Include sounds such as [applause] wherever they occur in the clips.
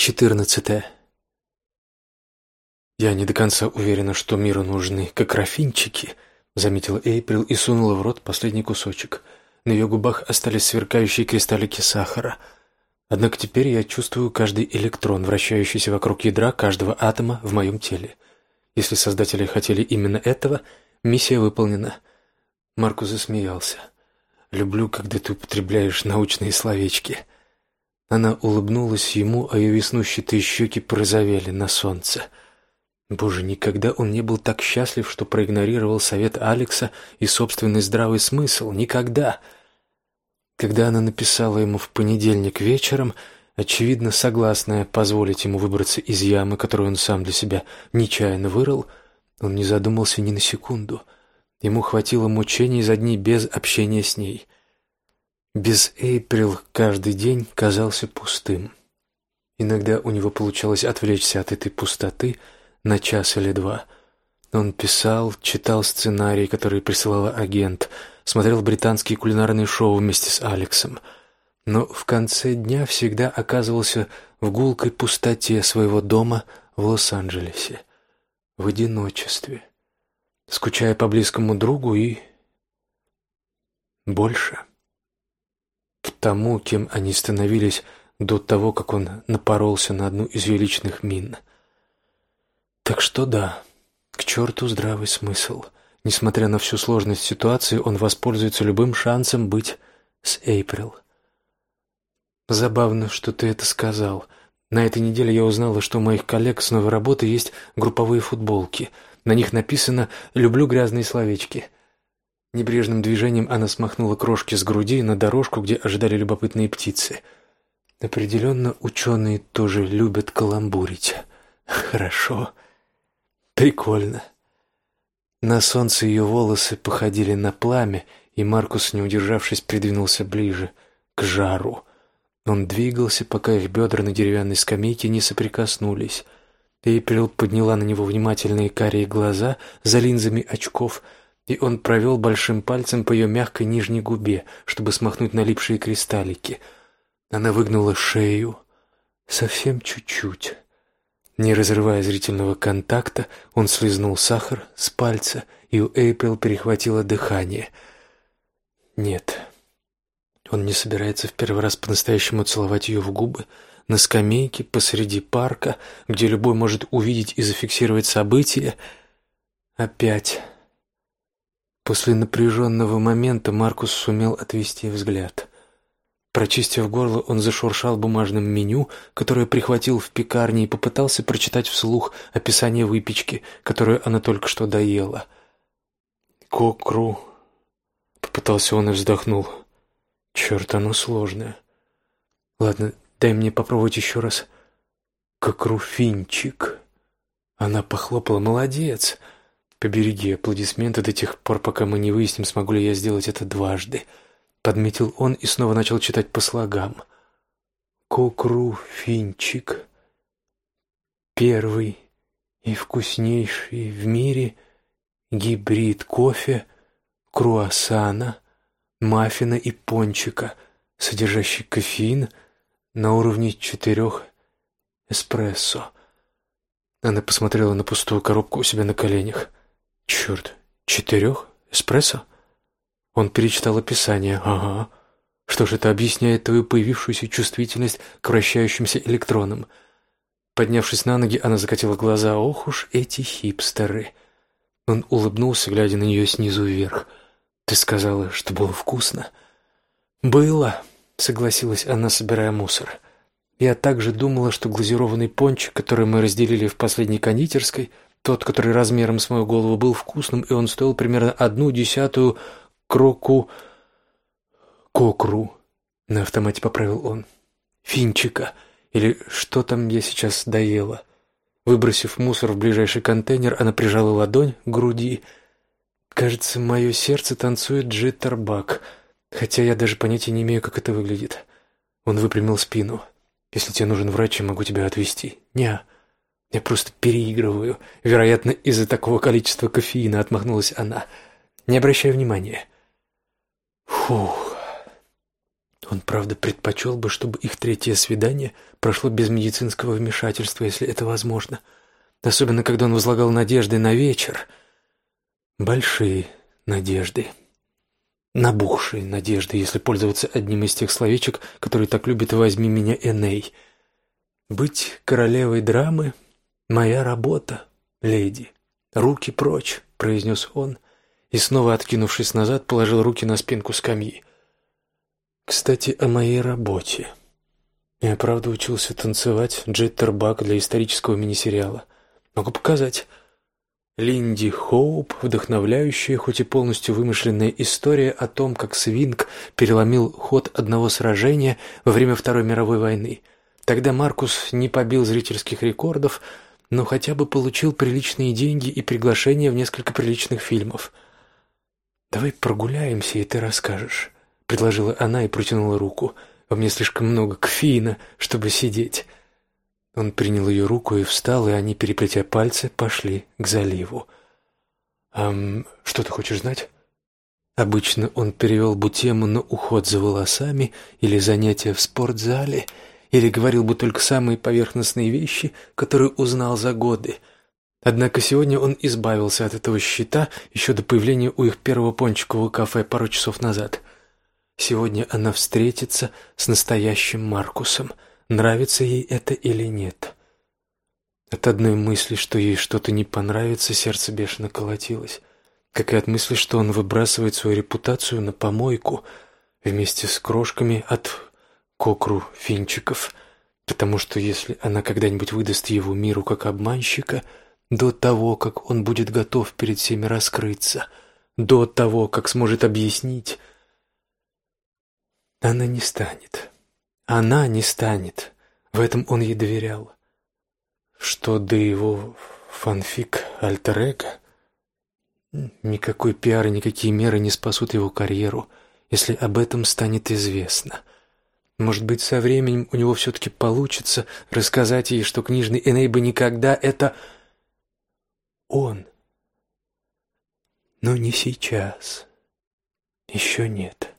14. «Я не до конца уверена, что миру нужны как рафинчики», — заметила Эйприл и сунула в рот последний кусочек. На ее губах остались сверкающие кристаллики сахара. Однако теперь я чувствую каждый электрон, вращающийся вокруг ядра каждого атома в моем теле. Если создатели хотели именно этого, миссия выполнена. Маркус засмеялся. «Люблю, когда ты употребляешь научные словечки». Она улыбнулась ему, а ее веснущатые щеки порозовели на солнце. Боже, никогда он не был так счастлив, что проигнорировал совет Алекса и собственный здравый смысл. Никогда. Когда она написала ему в понедельник вечером, очевидно согласная позволить ему выбраться из ямы, которую он сам для себя нечаянно вырыл, он не задумался ни на секунду. Ему хватило мучений за дни без общения с ней. Без Эйприл каждый день казался пустым. Иногда у него получалось отвлечься от этой пустоты на час или два. Он писал, читал сценарии, которые присылал агент, смотрел британские кулинарные шоу вместе с Алексом. Но в конце дня всегда оказывался в гулкой пустоте своего дома в Лос-Анджелесе, в одиночестве, скучая по близкому другу и больше тому, кем они становились до того, как он напоролся на одну из величных мин. Так что да, к черту здравый смысл. Несмотря на всю сложность ситуации, он воспользуется любым шансом быть с Эйприл. Забавно, что ты это сказал. На этой неделе я узнала, что у моих коллег с новой работы есть групповые футболки. На них написано «Люблю грязные словечки». Небрежным движением она смахнула крошки с груди на дорожку, где ожидали любопытные птицы. Определенно, ученые тоже любят каламбурить. Хорошо. Прикольно. На солнце ее волосы походили на пламя, и Маркус, не удержавшись, придвинулся ближе, к жару. Он двигался, пока их бедра на деревянной скамейке не соприкоснулись. Эйприл подняла на него внимательные карие глаза за линзами очков — и он провел большим пальцем по ее мягкой нижней губе, чтобы смахнуть налипшие кристаллики. Она выгнула шею, совсем чуть-чуть. Не разрывая зрительного контакта, он слезнул сахар с пальца, и у Эйприл перехватило дыхание. Нет, он не собирается в первый раз по-настоящему целовать ее в губы на скамейке посреди парка, где любой может увидеть и зафиксировать события. Опять После напряженного момента Маркус сумел отвести взгляд. Прочистив горло, он зашуршал бумажным меню, которое прихватил в пекарне, и попытался прочитать вслух описание выпечки, которую она только что доела. «Кокру...» — попытался он и вздохнул. «Черт, оно сложное. Ладно, дай мне попробовать еще раз. Кокруфинчик». Она похлопала. «Молодец!» Побереги аплодисменты до тех пор, пока мы не выясним, смогу ли я сделать это дважды. Подметил он и снова начал читать по слогам. Кокру финчик. Первый и вкуснейший в мире гибрид кофе, круассана, маффина и пончика, содержащий кофеин на уровне четырех эспрессо. Она посмотрела на пустую коробку у себя на коленях. Черт, четырех? Эспрессо? Он перечитал описание. Ага. Что ж, это объясняет твою появившуюся чувствительность к вращающимся электронам. Поднявшись на ноги, она закатила глаза. Ох уж эти хипстеры. Он улыбнулся, глядя на нее снизу вверх. Ты сказала, что было вкусно. Было, согласилась она, собирая мусор. Я также думала, что глазированный пончик, который мы разделили в последней кондитерской, тот, который размером с мою голову был вкусным, и он стоил примерно одну десятую кроку... кокру. На автомате поправил он. Финчика. Или что там я сейчас доела. Выбросив мусор в ближайший контейнер, она прижала ладонь к груди. Кажется, мое сердце танцует джиттербак, хотя я даже понятия не имею, как это выглядит. Он выпрямил спину. Если тебе нужен врач, я могу тебя отвезти. Не, я просто переигрываю. Вероятно, из-за такого количества кофеина отмахнулась она. Не обращай внимания. Фух. Он, правда, предпочел бы, чтобы их третье свидание прошло без медицинского вмешательства, если это возможно. Особенно, когда он возлагал надежды на вечер. Большие надежды. Набухшие надежды, если пользоваться одним из тех словечек, которые так любит «возьми меня, Эней». Быть королевой драмы — моя работа, леди. Руки прочь, — произнес он, и снова, откинувшись назад, положил руки на спинку скамьи. Кстати, о моей работе. Я, правда, учился танцевать джеттербак для исторического мини-сериала. Могу показать. Линди Хоуп, вдохновляющая, хоть и полностью вымышленная история о том, как свинг переломил ход одного сражения во время Второй мировой войны. Тогда Маркус не побил зрительских рекордов, но хотя бы получил приличные деньги и приглашение в несколько приличных фильмов. Давай прогуляемся, и ты расскажешь, предложила она и протянула руку. Во мне слишком много кофеина, чтобы сидеть. Он принял ее руку и встал, и они, переплетя пальцы, пошли к заливу. «Эм, что ты хочешь знать?» Обычно он перевел бы тему на уход за волосами или занятия в спортзале, или говорил бы только самые поверхностные вещи, которые узнал за годы. Однако сегодня он избавился от этого щита еще до появления у их первого пончикового кафе пару часов назад. Сегодня она встретится с настоящим Маркусом — нравится ей это или нет. От одной мысли, что ей что-то не понравится, сердце бешено колотилось, как и от мысли, что он выбрасывает свою репутацию на помойку вместе с крошками от кокру финчиков, потому что если она когда-нибудь выдаст его миру как обманщика, до того, как он будет готов перед всеми раскрыться, до того, как сможет объяснить, она не станет. Она не станет. В этом он ей доверял. Что до его фанфик альтер никакой пиар и никакие меры не спасут его карьеру, если об этом станет известно. Может быть, со временем у него все-таки получится рассказать ей, что книжный Эней бы никогда это... Он. Но не сейчас. Еще нет.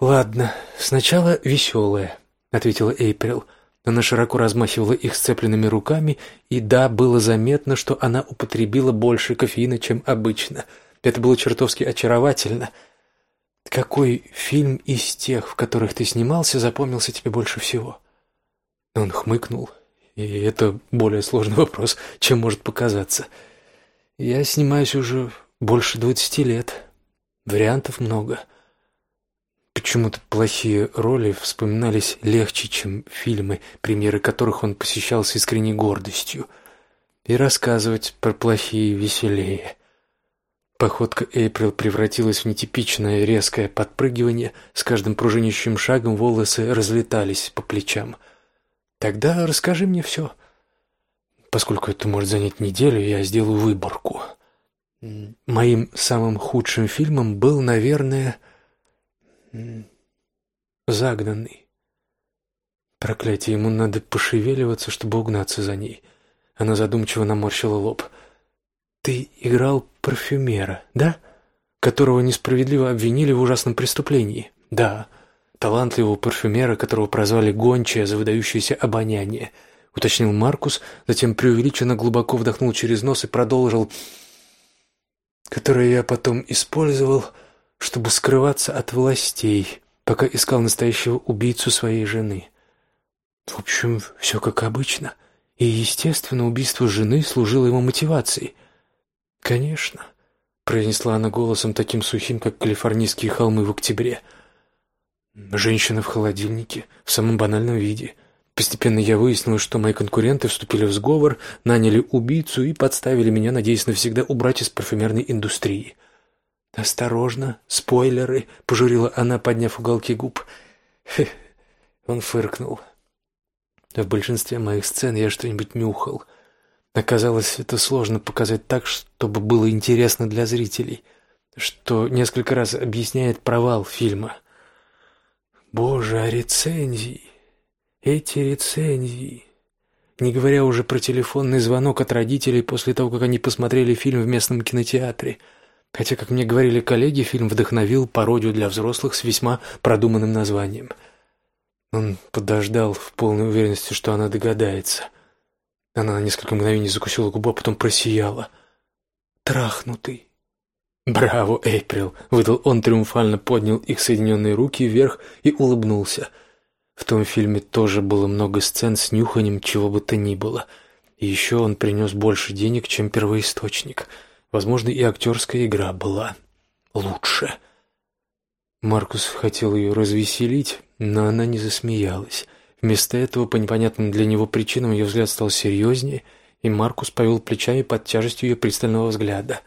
«Ладно, сначала веселое», — ответила Эйприл. Она широко размахивала их сцепленными руками, и да, было заметно, что она употребила больше кофеина, чем обычно. Это было чертовски очаровательно. «Какой фильм из тех, в которых ты снимался, запомнился тебе больше всего?» Он хмыкнул, и это более сложный вопрос, чем может показаться. «Я снимаюсь уже больше двадцати лет. Вариантов много». Почему-то плохие роли вспоминались легче, чем фильмы, премьеры которых он посещал с искренней гордостью. И рассказывать про плохие веселее. Походка Эйприл превратилась в нетипичное резкое подпрыгивание, с каждым пружинящим шагом волосы разлетались по плечам. «Тогда расскажи мне все. Поскольку это может занять неделю, я сделаю выборку. Моим самым худшим фильмом был, наверное, загнанный. Проклятие, ему надо пошевеливаться, чтобы угнаться за ней. Она задумчиво наморщила лоб. Ты играл парфюмера, да? Которого несправедливо обвинили в ужасном преступлении. Да, талантливого парфюмера, которого прозвали гончая за выдающееся обоняние, уточнил Маркус, затем преувеличенно глубоко вдохнул через нос и продолжил, которое я потом использовал чтобы скрываться от властей, пока искал настоящего убийцу своей жены. В общем, все как обычно. И, естественно, убийство жены служило ему мотивацией. «Конечно», — произнесла она голосом таким сухим, как калифорнийские холмы в октябре. «Женщина в холодильнике, в самом банальном виде». Постепенно я выяснил, что мои конкуренты вступили в сговор, наняли убийцу и подставили меня, надеясь навсегда убрать из парфюмерной индустрии. «Осторожно, спойлеры!» — пожурила она, подняв уголки губ. Хе, он фыркнул. В большинстве моих сцен я что-нибудь нюхал. Оказалось, это сложно показать так, чтобы было интересно для зрителей, что несколько раз объясняет провал фильма. Боже, а рецензии! Эти рецензии! Не говоря уже про телефонный звонок от родителей после того, как они посмотрели фильм в местном кинотеатре — Хотя, как мне говорили коллеги, фильм вдохновил пародию для взрослых с весьма продуманным названием. Он подождал в полной уверенности, что она догадается. Она на несколько мгновений закусила губу, а потом просияла. «Трахнутый». «Браво, Эйприл!» — выдал он, триумфально поднял их соединенные руки вверх и улыбнулся. В том фильме тоже было много сцен с нюханием чего бы то ни было. И еще он принес больше денег, чем первоисточник — Возможно, и актерская игра была лучше. Маркус хотел ее развеселить, но она не засмеялась. Вместо этого, по непонятным для него причинам, ее взгляд стал серьезнее, и Маркус повел плечами под тяжестью ее пристального взгляда.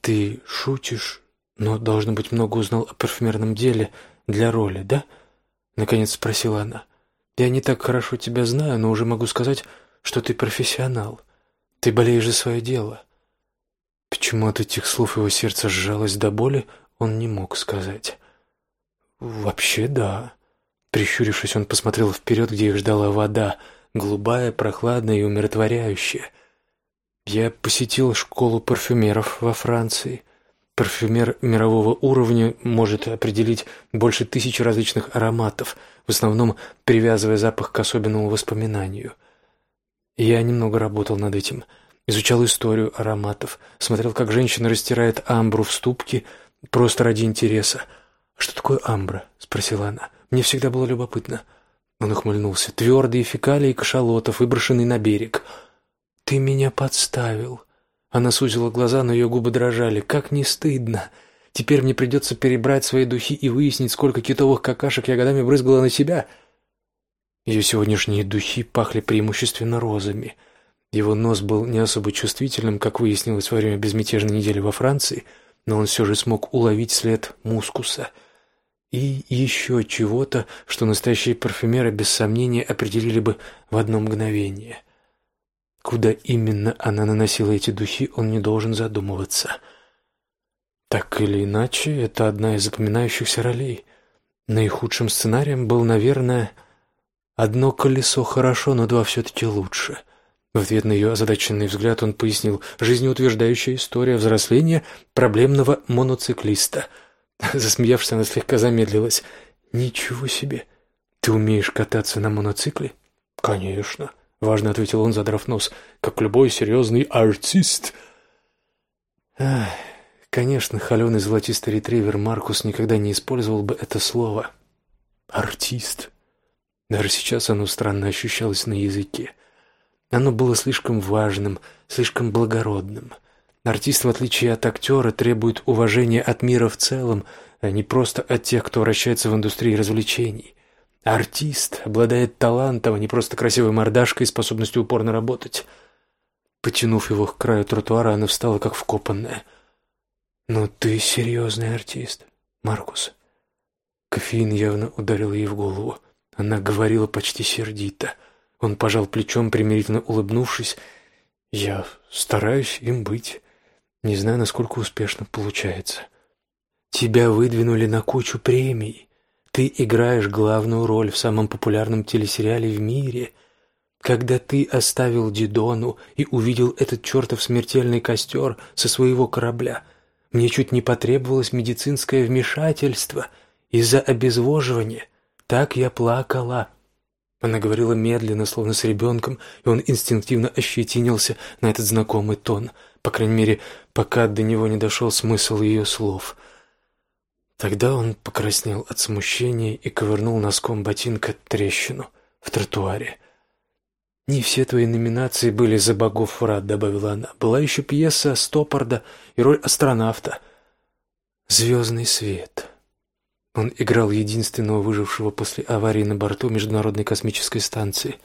«Ты шутишь, но, должно быть, много узнал о парфюмерном деле для роли, да?» Наконец спросила она. «Я не так хорошо тебя знаю, но уже могу сказать, что ты профессионал. Ты болеешь за свое дело. Почему от этих слов его сердце сжалось до боли, он не мог сказать. «Вообще да». Прищурившись, он посмотрел вперед, где их ждала вода, голубая, прохладная и умиротворяющая. «Я посетил школу парфюмеров во Франции. Парфюмер мирового уровня может определить больше тысячи различных ароматов, в основном привязывая запах к особенному воспоминанию. Я немного работал над этим». Изучал историю ароматов, смотрел, как женщина растирает амбру в ступке просто ради интереса. «Что такое амбра?» — спросила она. «Мне всегда было любопытно». Он ухмыльнулся. «Твердые фекалии кашалотов, выброшенные на берег». «Ты меня подставил». Она сузила глаза, но ее губы дрожали. «Как не стыдно!» Теперь мне придется перебрать свои духи и выяснить, сколько китовых какашек я годами брызгала на себя. Ее сегодняшние духи пахли преимущественно розами — его нос был не особо чувствительным, как выяснилось во время безмятежной недели во Франции, но он все же смог уловить след мускуса и еще чего-то, что настоящие парфюмеры без сомнения определили бы в одно мгновение. Куда именно она наносила эти духи, он не должен задумываться. Так или иначе, это одна из запоминающихся ролей. Наихудшим сценарием был, наверное, «Одно колесо хорошо, но два все-таки лучше». В ответ на ее озадаченный взгляд он пояснил «Жизнеутверждающая история взросления проблемного моноциклиста». [laughs] Засмеявшись, она слегка замедлилась. «Ничего себе! Ты умеешь кататься на моноцикле?» «Конечно», — важно ответил он, задрав нос, «как любой серьезный артист». Ах, конечно, холеный золотистый ретривер Маркус никогда не использовал бы это слово. «Артист». Даже сейчас оно странно ощущалось на языке. Оно было слишком важным, слишком благородным. Артист, в отличие от актера, требует уважения от мира в целом, а не просто от тех, кто вращается в индустрии развлечений. Артист обладает талантом, а не просто красивой мордашкой и способностью упорно работать. Потянув его к краю тротуара, она встала как вкопанная. «Но ты серьезный артист, Маркус». Кофеин явно ударил ей в голову. Она говорила почти сердито – он пожал плечом, примирительно улыбнувшись. «Я стараюсь им быть. Не знаю, насколько успешно получается. Тебя выдвинули на кучу премий. Ты играешь главную роль в самом популярном телесериале в мире. Когда ты оставил Дидону и увидел этот чертов смертельный костер со своего корабля, мне чуть не потребовалось медицинское вмешательство из-за обезвоживания. Так я плакала». Она говорила медленно, словно с ребенком, и он инстинктивно ощетинился на этот знакомый тон, по крайней мере, пока до него не дошел смысл ее слов. Тогда он покраснел от смущения и ковырнул носком ботинка трещину в тротуаре. «Не все твои номинации были за богов врат», — добавила она. «Была еще пьеса Стоппарда и роль астронавта. Звездный свет». Он играл единственного выжившего после аварии на борту Международной космической станции.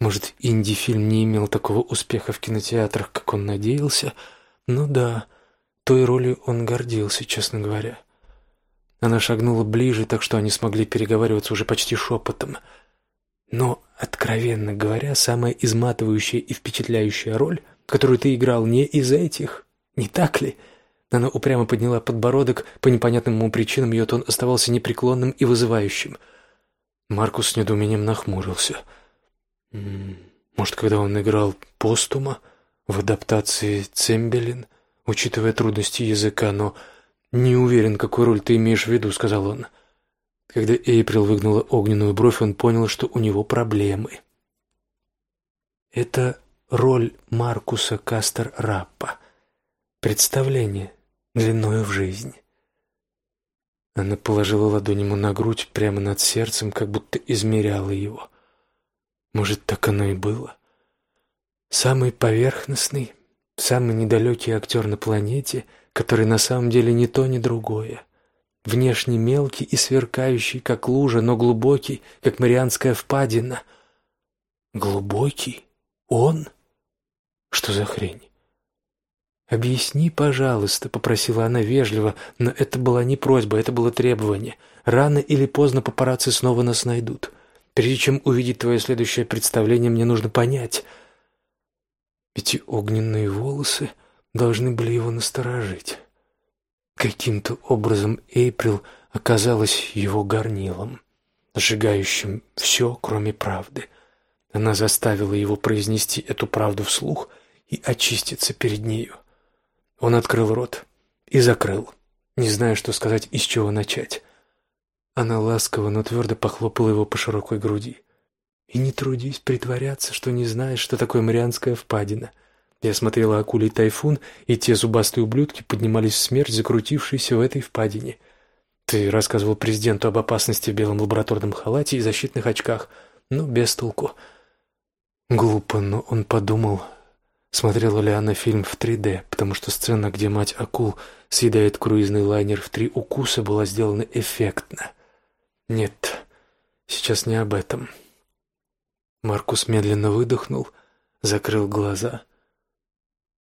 Может, инди-фильм не имел такого успеха в кинотеатрах, как он надеялся, но да, той ролью он гордился, честно говоря. Она шагнула ближе, так что они смогли переговариваться уже почти шепотом. Но, откровенно говоря, самая изматывающая и впечатляющая роль, которую ты играл не из этих, не так ли?» Она упрямо подняла подбородок, по непонятным ему причинам ее тон оставался непреклонным и вызывающим. Маркус с недоумением нахмурился. Может, когда он играл постума в адаптации «Цембелин», учитывая трудности языка, но не уверен, какую роль ты имеешь в виду», — сказал он. Когда Эйприл выгнула огненную бровь, он понял, что у него проблемы. Это роль Маркуса Кастер-Раппа. Представление длиною в жизнь. Она положила ладонь ему на грудь прямо над сердцем, как будто измеряла его. Может, так оно и было. Самый поверхностный, самый недалекий актер на планете, который на самом деле ни то, ни другое. Внешне мелкий и сверкающий, как лужа, но глубокий, как Марианская впадина. Глубокий? Он? Что за хрень? «Объясни, пожалуйста», — попросила она вежливо, но это была не просьба, это было требование. «Рано или поздно папарацци снова нас найдут. Прежде чем увидеть твое следующее представление, мне нужно понять». Эти огненные волосы должны были его насторожить. Каким-то образом Эйприл оказалась его горнилом, сжигающим все, кроме правды. Она заставила его произнести эту правду вслух и очиститься перед нею. Он открыл рот и закрыл, не зная, что сказать и с чего начать. Она ласково, но твердо похлопала его по широкой груди. «И не трудись притворяться, что не знаешь, что такое Марианская впадина». Я смотрела акулий тайфун, и те зубастые ублюдки поднимались в смерть, закрутившиеся в этой впадине. Ты рассказывал президенту об опасности в белом лабораторном халате и защитных очках, но без толку. Глупо, но он подумал, смотрела ли она фильм в 3D, потому что сцена, где мать акул съедает круизный лайнер в три укуса, была сделана эффектно. Нет, сейчас не об этом. Маркус медленно выдохнул, закрыл глаза.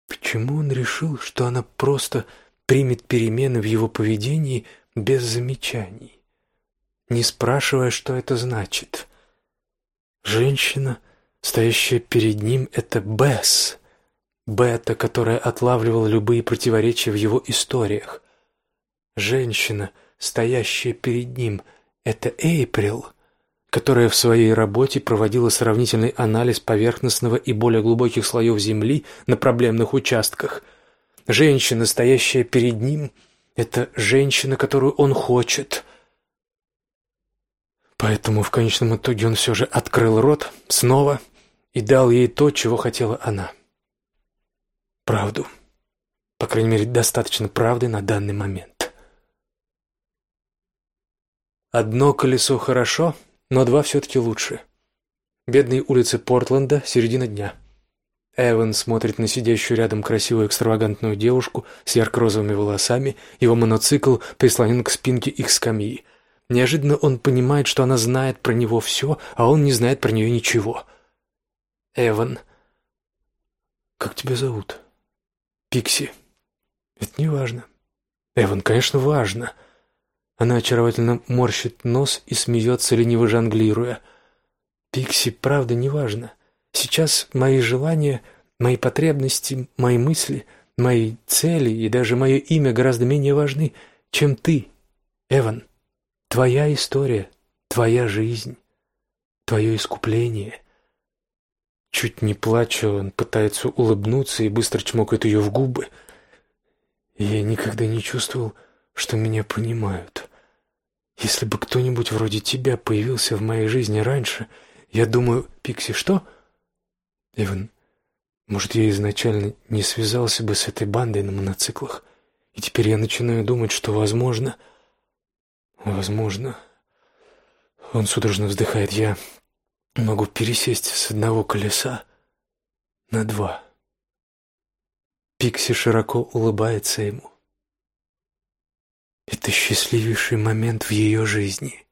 Почему он решил, что она просто примет перемены в его поведении без замечаний, не спрашивая, что это значит? Женщина, стоящая перед ним, — это Бесс, Бета, которая отлавливала любые противоречия в его историях. Женщина, стоящая перед ним, — это Эйприл, которая в своей работе проводила сравнительный анализ поверхностного и более глубоких слоев Земли на проблемных участках. Женщина, стоящая перед ним, — это женщина, которую он хочет. Поэтому в конечном итоге он все же открыл рот снова и дал ей то, чего хотела она. Правду. По крайней мере, достаточно правды на данный момент. Одно колесо хорошо — но два все-таки лучше. Бедные улицы Портленда, середина дня. Эван смотрит на сидящую рядом красивую экстравагантную девушку с ярко-розовыми волосами, его моноцикл прислонен к спинке их скамьи. Неожиданно он понимает, что она знает про него все, а он не знает про нее ничего. Эван. «Как тебя зовут?» «Пикси». «Это не важно». «Эван, конечно, важно». Она очаровательно морщит нос и смеется, лениво жонглируя. «Пикси, правда, неважно. Сейчас мои желания, мои потребности, мои мысли, мои цели и даже мое имя гораздо менее важны, чем ты, Эван. Твоя история, твоя жизнь, твое искупление». Чуть не плача, он пытается улыбнуться и быстро чмокает ее в губы. Я никогда не чувствовал, что меня понимают. Если бы кто-нибудь вроде тебя появился в моей жизни раньше, я думаю, Пикси, что? Иван, может, я изначально не связался бы с этой бандой на моноциклах, и теперь я начинаю думать, что, возможно... Возможно... Он судорожно вздыхает. Я могу пересесть с одного колеса на два. Пикси широко улыбается ему. Это счастливейший момент в ее жизни.